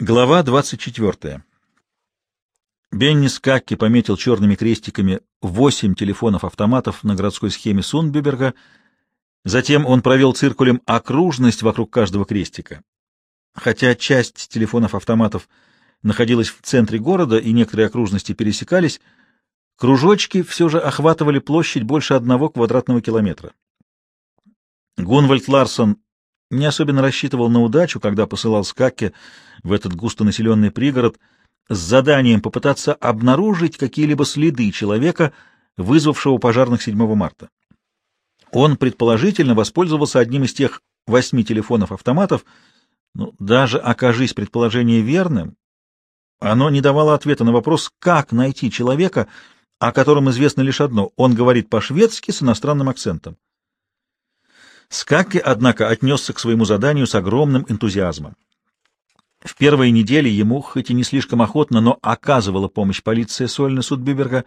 Глава 24. Бенни Скакки пометил черными крестиками восемь телефонов-автоматов на городской схеме Сунбюберга. Затем он провел циркулем окружность вокруг каждого крестика. Хотя часть телефонов-автоматов находилась в центре города и некоторые окружности пересекались, кружочки все же охватывали площадь больше одного квадратного километра. Гунвальд Ларсон не особенно рассчитывал на удачу, когда посылал Скакке в этот густонаселенный пригород с заданием попытаться обнаружить какие-либо следы человека, вызвавшего пожарных 7 марта. Он предположительно воспользовался одним из тех восьми телефонов-автоматов, но даже окажись предположение верным, оно не давало ответа на вопрос, как найти человека, о котором известно лишь одно — он говорит по-шведски с иностранным акцентом. Скакки, однако, отнесся к своему заданию с огромным энтузиазмом. В первые недели ему, хоть и не слишком охотно, но оказывала помощь полиция Сольна Судбюберга,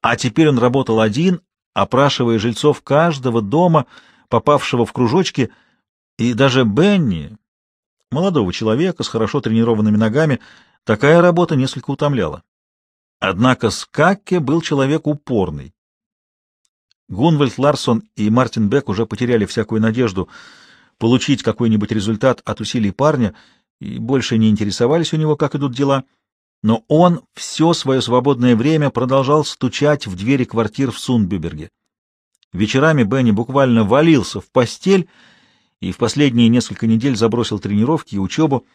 а теперь он работал один, опрашивая жильцов каждого дома, попавшего в кружочки, и даже Бенни, молодого человека с хорошо тренированными ногами, такая работа несколько утомляла. Однако Скакке был человек упорный. Гунвальд Ларсон и Мартин Бек уже потеряли всякую надежду получить какой-нибудь результат от усилий парня и больше не интересовались у него, как идут дела. Но он все свое свободное время продолжал стучать в двери квартир в Сунбюберге. Вечерами Бенни буквально валился в постель и в последние несколько недель забросил тренировки и учебу.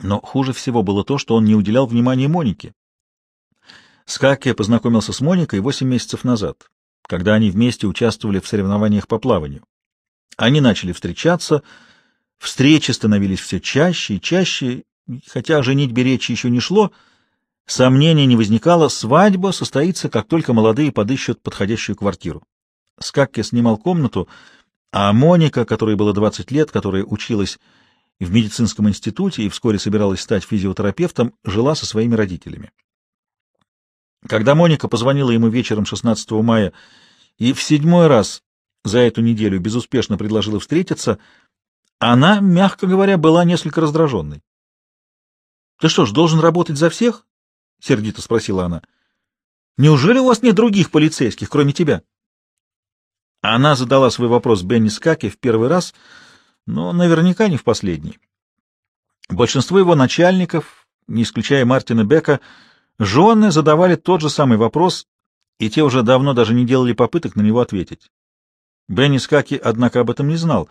Но хуже всего было то, что он не уделял внимания Монике. Скакке познакомился с Моникой восемь месяцев назад когда они вместе участвовали в соревнованиях по плаванию. Они начали встречаться, встречи становились все чаще и чаще, хотя женить речи еще не шло, сомнений не возникало, свадьба состоится, как только молодые подыщут подходящую квартиру. Скакке снимал комнату, а Моника, которой было 20 лет, которая училась в медицинском институте и вскоре собиралась стать физиотерапевтом, жила со своими родителями. Когда Моника позвонила ему вечером 16 мая и в седьмой раз за эту неделю безуспешно предложила встретиться, она, мягко говоря, была несколько раздраженной. — Ты что ж, должен работать за всех? — сердито спросила она. — Неужели у вас нет других полицейских, кроме тебя? Она задала свой вопрос Бенни Скаке в первый раз, но наверняка не в последний. Большинство его начальников, не исключая Мартина Бека, жены задавали тот же самый вопрос и те уже давно даже не делали попыток на него ответить. Бенни Скаки, однако, об этом не знал,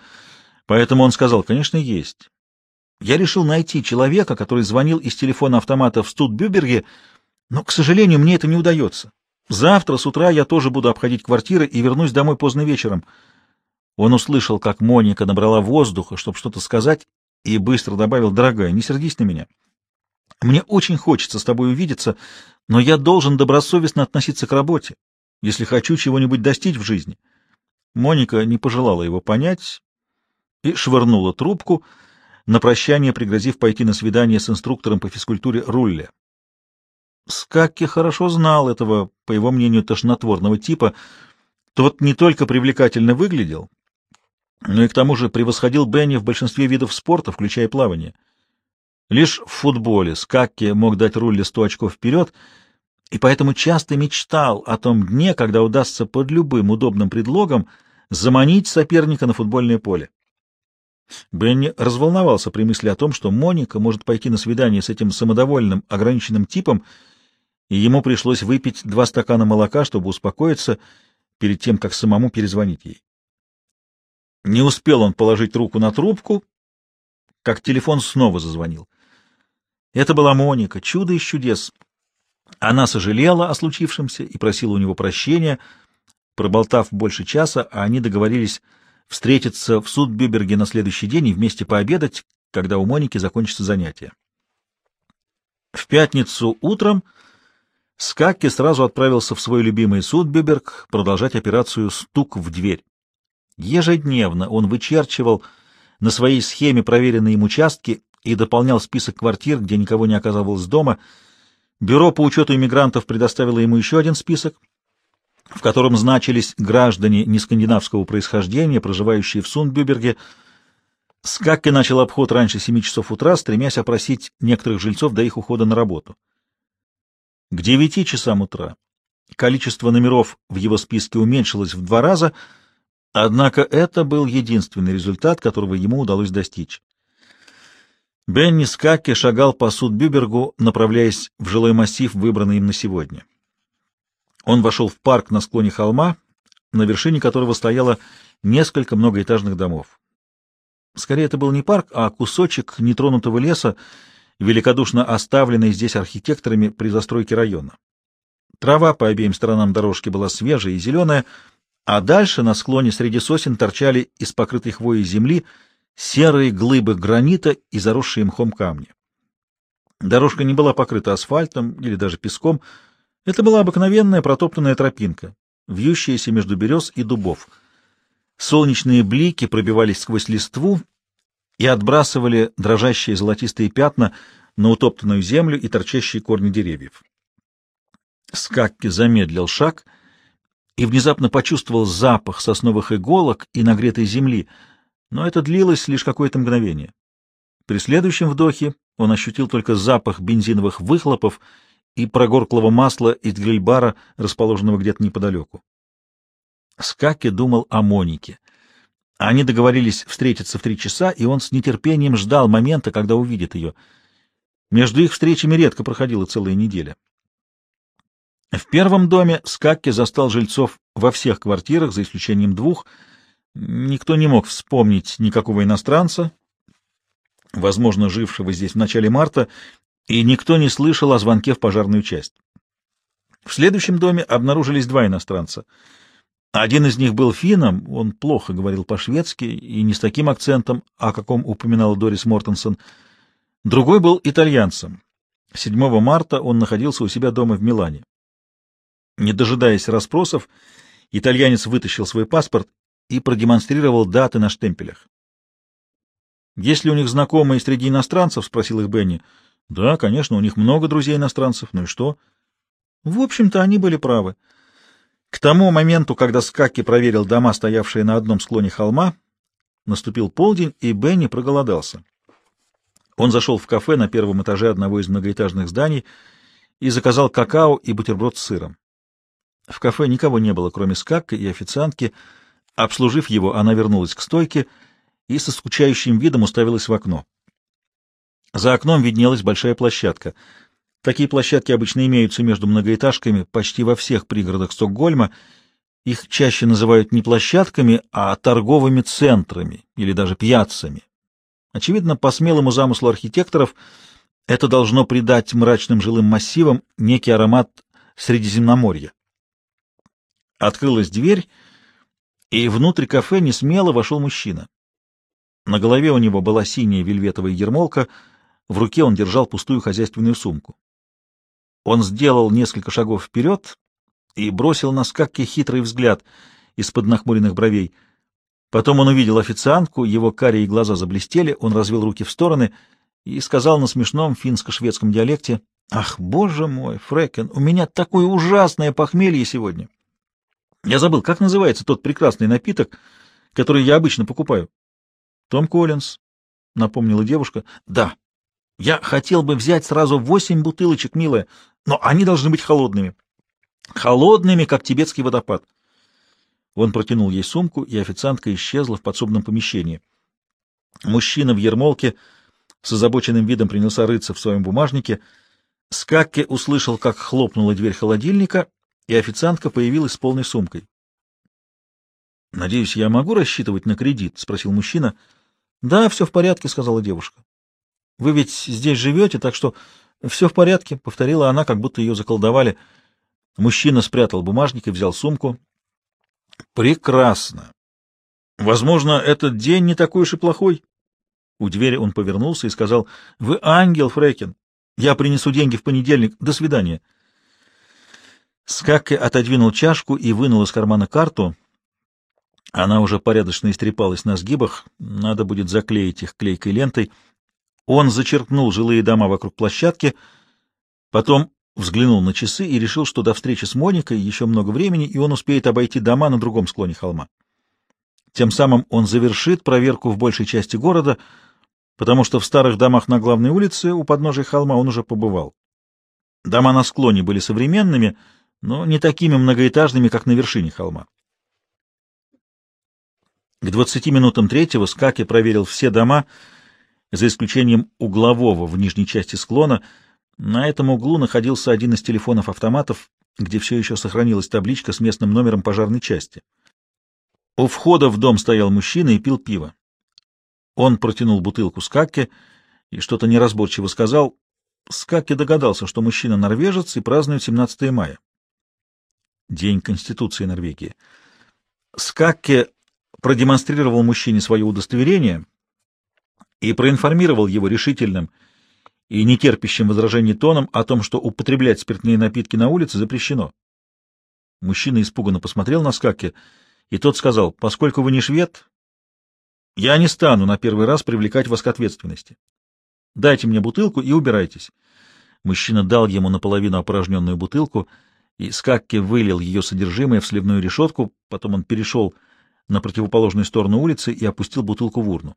поэтому он сказал, конечно, есть. Я решил найти человека, который звонил из телефона автомата в Студбюберге, но, к сожалению, мне это не удается. Завтра с утра я тоже буду обходить квартиры и вернусь домой поздно вечером. Он услышал, как Моника набрала воздуха, чтобы что-то сказать, и быстро добавил, «Дорогая, не сердись на меня. Мне очень хочется с тобой увидеться, но я должен добросовестно относиться к работе, если хочу чего-нибудь достичь в жизни. Моника не пожелала его понять и швырнула трубку, на прощание пригрозив пойти на свидание с инструктором по физкультуре Рулле. Скакки хорошо знал этого, по его мнению, тошнотворного типа. Тот не только привлекательно выглядел, но и к тому же превосходил Бенни в большинстве видов спорта, включая плавание. Лишь в футболе Скакки мог дать Рулле сто очков вперед, и поэтому часто мечтал о том дне, когда удастся под любым удобным предлогом заманить соперника на футбольное поле. Бенни разволновался при мысли о том, что Моника может пойти на свидание с этим самодовольным, ограниченным типом, и ему пришлось выпить два стакана молока, чтобы успокоиться перед тем, как самому перезвонить ей. Не успел он положить руку на трубку, как телефон снова зазвонил. Это была Моника, чудо из чудес. Она сожалела о случившемся и просила у него прощения. Проболтав больше часа, они договорились встретиться в Судбюберге на следующий день и вместе пообедать, когда у Моники закончится занятие. В пятницу утром Скакки сразу отправился в свой любимый Судбюберг продолжать операцию «Стук в дверь». Ежедневно он вычерчивал на своей схеме проверенные им участки и дополнял список квартир, где никого не оказывалось дома. Бюро по учету иммигрантов предоставило ему еще один список, в котором значились граждане нескандинавского происхождения, проживающие в Сундбюберге. Скакки начал обход раньше семи часов утра, стремясь опросить некоторых жильцов до их ухода на работу. К девяти часам утра количество номеров в его списке уменьшилось в два раза, однако это был единственный результат, которого ему удалось достичь. Бенни Скакки шагал по Судбюбергу, направляясь в жилой массив, выбранный им на сегодня. Он вошел в парк на склоне холма, на вершине которого стояло несколько многоэтажных домов. Скорее, это был не парк, а кусочек нетронутого леса, великодушно оставленный здесь архитекторами при застройке района. Трава по обеим сторонам дорожки была свежая и зеленая, а дальше на склоне среди сосен торчали из покрытой хвоей земли серые глыбы гранита и заросшие мхом камни. Дорожка не была покрыта асфальтом или даже песком, это была обыкновенная протоптанная тропинка, вьющаяся между берез и дубов. Солнечные блики пробивались сквозь листву и отбрасывали дрожащие золотистые пятна на утоптанную землю и торчащие корни деревьев. Скакки замедлил шаг и внезапно почувствовал запах сосновых иголок и нагретой земли, но это длилось лишь какое-то мгновение. При следующем вдохе он ощутил только запах бензиновых выхлопов и прогорклого масла из грильбара, расположенного где-то неподалеку. Скаки думал о Монике. Они договорились встретиться в три часа, и он с нетерпением ждал момента, когда увидит ее. Между их встречами редко проходила целая неделя. В первом доме Скакки застал жильцов во всех квартирах, за исключением двух. Никто не мог вспомнить никакого иностранца, возможно, жившего здесь в начале марта, и никто не слышал о звонке в пожарную часть. В следующем доме обнаружились два иностранца. Один из них был финном, он плохо говорил по-шведски и не с таким акцентом, о каком упоминала Дорис Мортенсон. Другой был итальянцем. 7 марта он находился у себя дома в Милане. Не дожидаясь расспросов, итальянец вытащил свой паспорт и продемонстрировал даты на штемпелях. «Есть ли у них знакомые среди иностранцев?» — спросил их Бенни. Да, конечно, у них много друзей-иностранцев, ну и что? В общем-то, они были правы. К тому моменту, когда Скаки проверил дома, стоявшие на одном склоне холма, наступил полдень, и Бенни проголодался. Он зашел в кафе на первом этаже одного из многоэтажных зданий и заказал какао и бутерброд с сыром. В кафе никого не было, кроме Скакка и официантки. Обслужив его, она вернулась к стойке и со скучающим видом уставилась в окно. За окном виднелась большая площадка. Такие площадки обычно имеются между многоэтажками почти во всех пригородах Стокгольма. Их чаще называют не площадками, а торговыми центрами или даже пьяцами. Очевидно, по смелому замыслу архитекторов это должно придать мрачным жилым массивам некий аромат Средиземноморья. Открылась дверь, и внутрь кафе несмело вошел мужчина. На голове у него была синяя вельветовая ермолка — в руке он держал пустую хозяйственную сумку. Он сделал несколько шагов вперед и бросил на скакке хитрый взгляд из-под нахмуренных бровей. Потом он увидел официантку, его карие глаза заблестели, он развел руки в стороны и сказал на смешном финско-шведском диалекте, «Ах, боже мой, Фрекен, у меня такое ужасное похмелье сегодня! Я забыл, как называется тот прекрасный напиток, который я обычно покупаю?» «Том Коллинз», — напомнила девушка. «Да, я хотел бы взять сразу восемь бутылочек, милая, но они должны быть холодными. Холодными, как тибетский водопад. Он протянул ей сумку, и официантка исчезла в подсобном помещении. Мужчина в ермолке с озабоченным видом принялся рыться в своем бумажнике. Скакке услышал, как хлопнула дверь холодильника, и официантка появилась с полной сумкой. — Надеюсь, я могу рассчитывать на кредит? — спросил мужчина. — Да, все в порядке, — сказала девушка. Вы ведь здесь живете, так что все в порядке, — повторила она, как будто ее заколдовали. Мужчина спрятал бумажник и взял сумку. Прекрасно. Возможно, этот день не такой уж и плохой. У двери он повернулся и сказал, — Вы ангел, Фрекин. Я принесу деньги в понедельник. До свидания. Скакке отодвинул чашку и вынул из кармана карту. Она уже порядочно истрепалась на сгибах. Надо будет заклеить их клейкой лентой — он зачеркнул жилые дома вокруг площадки, потом взглянул на часы и решил, что до встречи с Моникой еще много времени, и он успеет обойти дома на другом склоне холма. Тем самым он завершит проверку в большей части города, потому что в старых домах на главной улице у подножия холма он уже побывал. Дома на склоне были современными, но не такими многоэтажными, как на вершине холма. К двадцати минутам третьего Скаки проверил все дома, за исключением углового в нижней части склона. На этом углу находился один из телефонов-автоматов, где все еще сохранилась табличка с местным номером пожарной части. У входа в дом стоял мужчина и пил пиво. Он протянул бутылку Скакке и что-то неразборчиво сказал. Скакке догадался, что мужчина норвежец и празднует 17 мая. День Конституции Норвегии. Скакке продемонстрировал мужчине свое удостоверение и проинформировал его решительным и нетерпящим возражений тоном о том, что употреблять спиртные напитки на улице запрещено. Мужчина испуганно посмотрел на Скакке, и тот сказал, «Поскольку вы не швед, я не стану на первый раз привлекать вас к ответственности. Дайте мне бутылку и убирайтесь». Мужчина дал ему наполовину опорожненную бутылку, и Скакке вылил ее содержимое в сливную решетку, потом он перешел на противоположную сторону улицы и опустил бутылку в урну.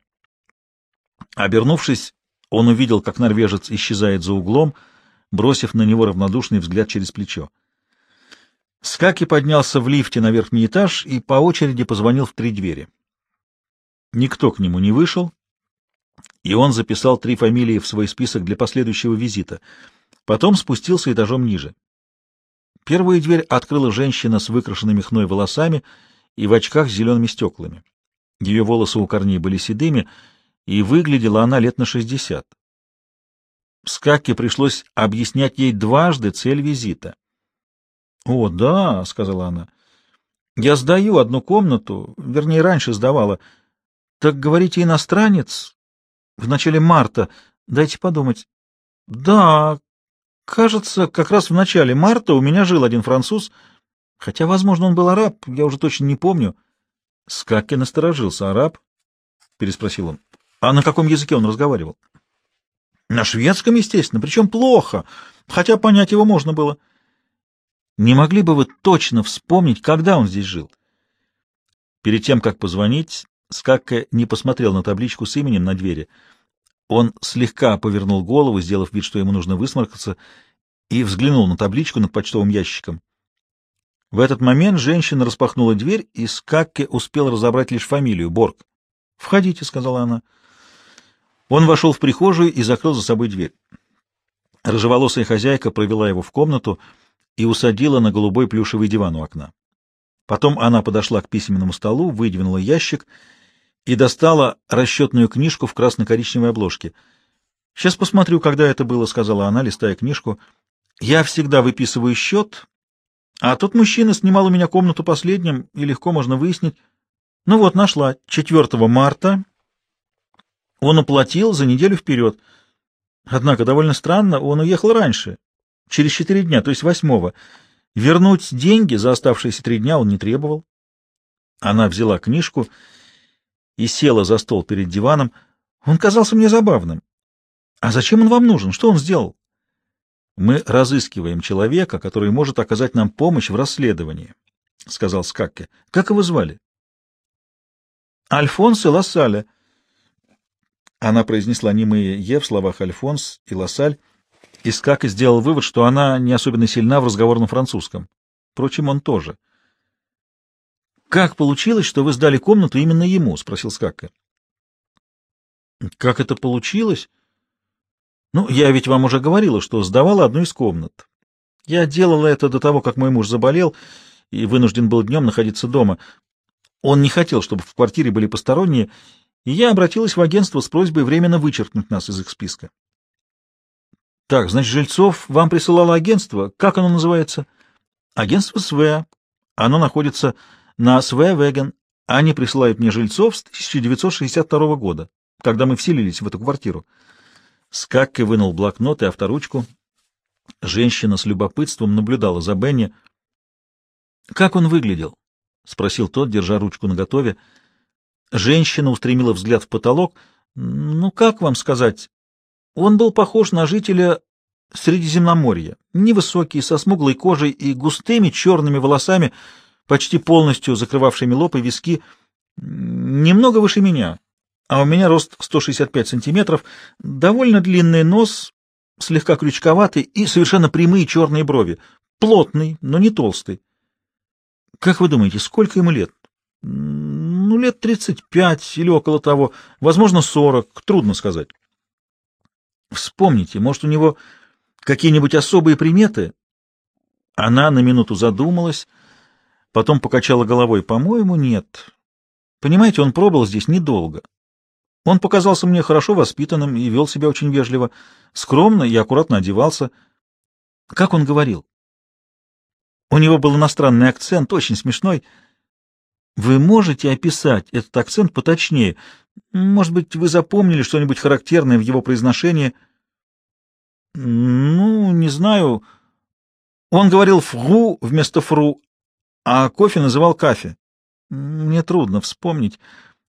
Обернувшись, он увидел, как норвежец исчезает за углом, бросив на него равнодушный взгляд через плечо. Скаки поднялся в лифте на верхний этаж и по очереди позвонил в три двери. Никто к нему не вышел, и он записал три фамилии в свой список для последующего визита. Потом спустился этажом ниже. Первую дверь открыла женщина с выкрашенными хной волосами и в очках с зелеными стеклами. Ее волосы у корней были седыми, и выглядела она лет на шестьдесят. Скаке пришлось объяснять ей дважды цель визита. — О, да, — сказала она, — я сдаю одну комнату, вернее, раньше сдавала. Так, говорите, иностранец? В начале марта. Дайте подумать. Да, кажется, как раз в начале марта у меня жил один француз — Хотя, возможно, он был араб, я уже точно не помню. Скакки насторожился. «Араб?» — переспросил он. «А на каком языке он разговаривал?» «На шведском, естественно, причем плохо, хотя понять его можно было». «Не могли бы вы точно вспомнить, когда он здесь жил?» Перед тем, как позвонить, Скакка не посмотрел на табличку с именем на двери. Он слегка повернул голову, сделав вид, что ему нужно высморкаться, и взглянул на табличку над почтовым ящиком. В этот момент женщина распахнула дверь, и Скакке успел разобрать лишь фамилию — Борг. «Входите», — сказала она. Он вошел в прихожую и закрыл за собой дверь. Рыжеволосая хозяйка провела его в комнату и усадила на голубой плюшевый диван у окна. Потом она подошла к письменному столу, выдвинула ящик и достала расчетную книжку в красно-коричневой обложке. «Сейчас посмотрю, когда это было», — сказала она, листая книжку. «Я всегда выписываю счет, а тот мужчина снимал у меня комнату последним, и легко можно выяснить. Ну вот, нашла. 4 марта он уплатил за неделю вперед. Однако, довольно странно, он уехал раньше, через четыре дня, то есть восьмого. Вернуть деньги за оставшиеся три дня он не требовал. Она взяла книжку и села за стол перед диваном. Он казался мне забавным. А зачем он вам нужен? Что он сделал? Мы разыскиваем человека, который может оказать нам помощь в расследовании, — сказал Скакке. — Как его звали? — Альфонс и. Она произнесла немые «е» в словах «Альфонс» и «Лассаль», и Скакке сделал вывод, что она не особенно сильна в разговорном французском. Впрочем, он тоже. — Как получилось, что вы сдали комнату именно ему? — спросил Скакке. — Как это получилось? — ну, я ведь вам уже говорила, что сдавала одну из комнат. Я делала это до того, как мой муж заболел и вынужден был днем находиться дома. Он не хотел, чтобы в квартире были посторонние, и я обратилась в агентство с просьбой временно вычеркнуть нас из их списка. Так, значит, жильцов вам присылало агентство. Как оно называется? Агентство СВ. Оно находится на СВ-Веген. Они присылают мне жильцов с 1962 года, когда мы вселились в эту квартиру. Скакки вынул блокнот и авторучку. Женщина с любопытством наблюдала за Бенни. «Как он выглядел?» — спросил тот, держа ручку наготове. Женщина устремила взгляд в потолок. «Ну, как вам сказать? Он был похож на жителя Средиземноморья. Невысокий, со смуглой кожей и густыми черными волосами, почти полностью закрывавшими лоб и виски. Немного выше меня, а у меня рост 165 сантиметров, довольно длинный нос, слегка крючковатый и совершенно прямые черные брови. Плотный, но не толстый. Как вы думаете, сколько ему лет? Ну, лет 35 или около того, возможно, 40, трудно сказать. Вспомните, может, у него какие-нибудь особые приметы? Она на минуту задумалась, потом покачала головой. По-моему, нет. Понимаете, он пробыл здесь недолго. Он показался мне хорошо воспитанным и вел себя очень вежливо, скромно и аккуратно одевался. Как он говорил? У него был иностранный акцент, очень смешной. Вы можете описать этот акцент поточнее? Может быть, вы запомнили что-нибудь характерное в его произношении? Ну, не знаю. Он говорил «фру» вместо «фру», а кофе называл «кафе». Мне трудно вспомнить.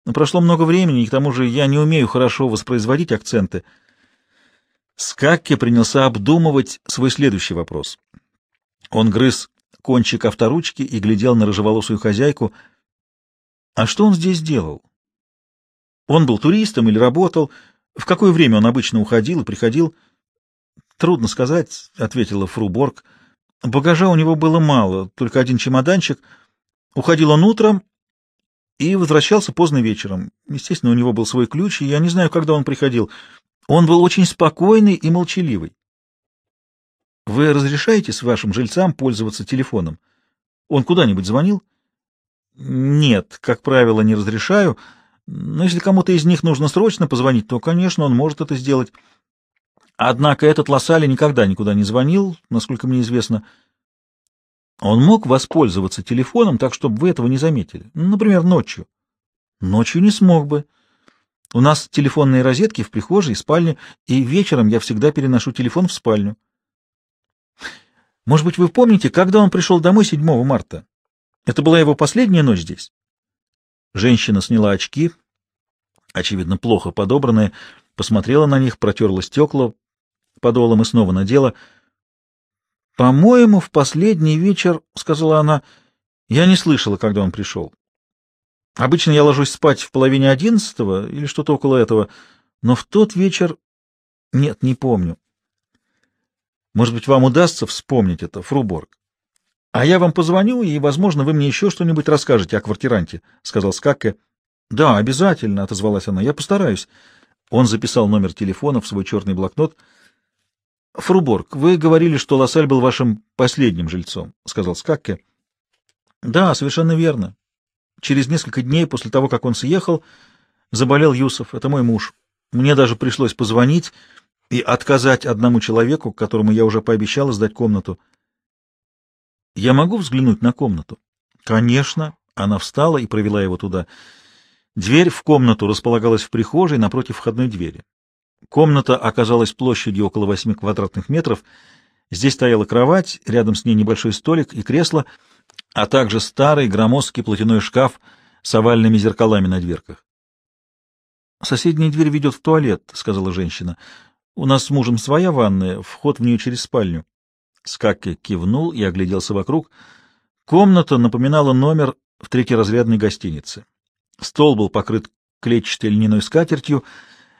Прошло много времени, и к тому же я не умею хорошо воспроизводить акценты. Скакке принялся обдумывать свой следующий вопрос. Он грыз кончик авторучки и глядел на рыжеволосую хозяйку. А что он здесь делал? Он был туристом или работал? В какое время он обычно уходил и приходил? Трудно сказать, — ответила Фруборг. Багажа у него было мало, только один чемоданчик. Уходил он утром и возвращался поздно вечером. Естественно, у него был свой ключ, и я не знаю, когда он приходил. Он был очень спокойный и молчаливый. Вы разрешаете с вашим жильцам пользоваться телефоном? Он куда-нибудь звонил? Нет, как правило, не разрешаю. Но если кому-то из них нужно срочно позвонить, то, конечно, он может это сделать. Однако этот Лассали никогда никуда не звонил, насколько мне известно. Он мог воспользоваться телефоном так, чтобы вы этого не заметили. Например, ночью. Ночью не смог бы. У нас телефонные розетки в прихожей спальне, и вечером я всегда переношу телефон в спальню. Может быть, вы помните, когда он пришел домой 7 марта? Это была его последняя ночь здесь? Женщина сняла очки, очевидно, плохо подобранные, посмотрела на них, протерла стекла подолом и снова надела — «По-моему, в последний вечер, — сказала она, — я не слышала, когда он пришел. Обычно я ложусь спать в половине одиннадцатого или что-то около этого, но в тот вечер... Нет, не помню. Может быть, вам удастся вспомнить это, Фруборг. А я вам позвоню, и, возможно, вы мне еще что-нибудь расскажете о квартиранте, — сказал Скакке. — Да, обязательно, — отозвалась она, — я постараюсь. Он записал номер телефона в свой черный блокнот — Фруборг, вы говорили, что Лассаль был вашим последним жильцом, — сказал Скакке. — Да, совершенно верно. Через несколько дней после того, как он съехал, заболел Юсов, это мой муж. Мне даже пришлось позвонить и отказать одному человеку, которому я уже пообещал сдать комнату. — Я могу взглянуть на комнату? — Конечно. Она встала и провела его туда. Дверь в комнату располагалась в прихожей напротив входной двери. Комната оказалась площадью около восьми квадратных метров. Здесь стояла кровать, рядом с ней небольшой столик и кресло, а также старый громоздкий платяной шкаф с овальными зеркалами на дверках. «Соседняя дверь ведет в туалет», — сказала женщина. «У нас с мужем своя ванная, вход в нее через спальню». Скакке кивнул и огляделся вокруг. Комната напоминала номер в третьеразрядной гостинице. Стол был покрыт клетчатой льняной скатертью,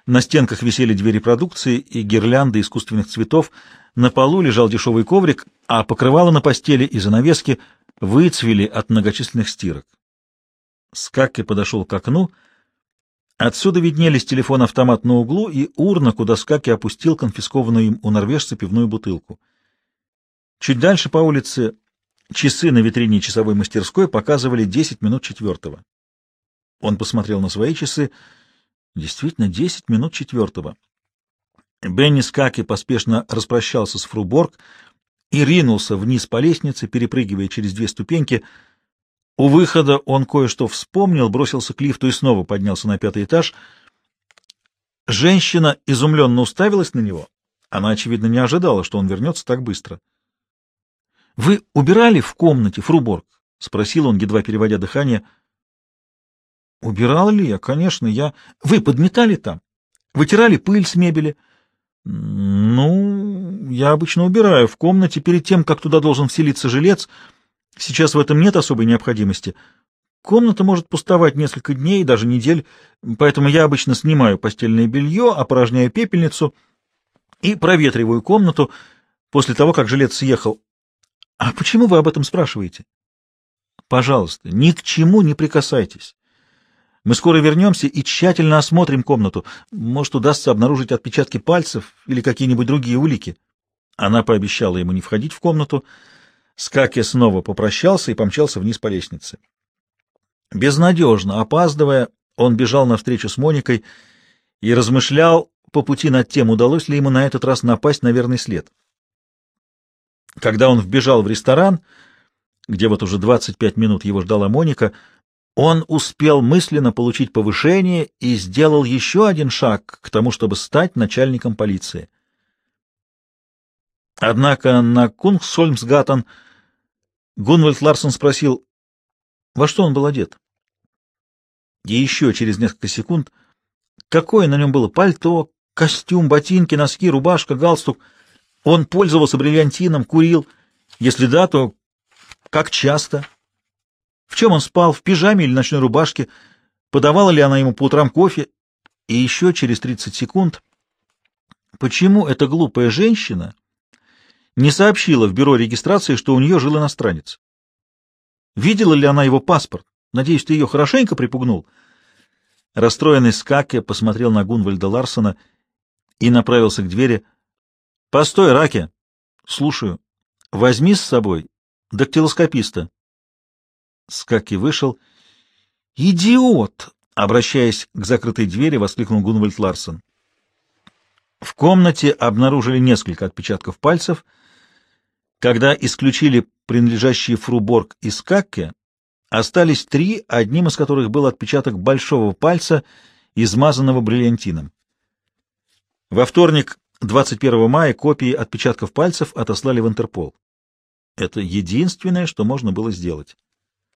на стенках висели двери продукции и гирлянды искусственных цветов, на полу лежал дешевый коврик, а покрывало на постели и занавески выцвели от многочисленных стирок. Скакки подошел к окну. Отсюда виднелись телефон-автомат на углу и урна, куда Скакки опустил конфискованную им у норвежца пивную бутылку. Чуть дальше по улице часы на витрине часовой мастерской показывали 10 минут четвертого. Он посмотрел на свои часы — Действительно, десять минут четвертого. Бенни Скаки поспешно распрощался с Фруборг и ринулся вниз по лестнице, перепрыгивая через две ступеньки. У выхода он кое-что вспомнил, бросился к лифту и снова поднялся на пятый этаж. Женщина изумленно уставилась на него. Она, очевидно, не ожидала, что он вернется так быстро. — Вы убирали в комнате, Фруборг? — спросил он, едва переводя дыхание. — Убирал ли я? Конечно, я... Вы подметали там? Вытирали пыль с мебели? Ну, я обычно убираю в комнате перед тем, как туда должен вселиться жилец. Сейчас в этом нет особой необходимости. Комната может пустовать несколько дней, даже недель, поэтому я обычно снимаю постельное белье, опорожняю пепельницу и проветриваю комнату после того, как жилец съехал. А почему вы об этом спрашиваете? Пожалуйста, ни к чему не прикасайтесь. Мы скоро вернемся и тщательно осмотрим комнату. Может, удастся обнаружить отпечатки пальцев или какие-нибудь другие улики. Она пообещала ему не входить в комнату. Скаке снова попрощался и помчался вниз по лестнице. Безнадежно, опаздывая, он бежал навстречу с Моникой и размышлял по пути над тем, удалось ли ему на этот раз напасть на верный след. Когда он вбежал в ресторан, где вот уже 25 минут его ждала Моника, он успел мысленно получить повышение и сделал еще один шаг к тому, чтобы стать начальником полиции. Однако на Кунгсольмсгаттен Гунвальд Ларсон спросил, во что он был одет. И еще через несколько секунд, какое на нем было пальто, костюм, ботинки, носки, рубашка, галстук. Он пользовался бриллиантином, курил. Если да, то как часто? В чем он спал, в пижаме или ночной рубашке? Подавала ли она ему по утрам кофе? И еще через 30 секунд... Почему эта глупая женщина не сообщила в бюро регистрации, что у нее жил иностранец? Видела ли она его паспорт? Надеюсь, ты ее хорошенько припугнул? Расстроенный Скаке посмотрел на Гунвальда Ларсона и направился к двери. — Постой, Раке! — Слушаю. — Возьми с собой дактилоскописта. Скаки вышел. «Идиот!» — обращаясь к закрытой двери, воскликнул Гунвальд Ларсон. В комнате обнаружили несколько отпечатков пальцев. Когда исключили принадлежащие Фруборг и Скакке, остались три, одним из которых был отпечаток большого пальца, измазанного бриллиантином. Во вторник, 21 мая, копии отпечатков пальцев отослали в Интерпол. Это единственное, что можно было сделать.